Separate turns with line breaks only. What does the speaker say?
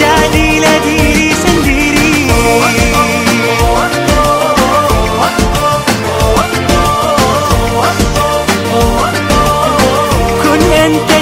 Jadilah diri sendiri. Kun ente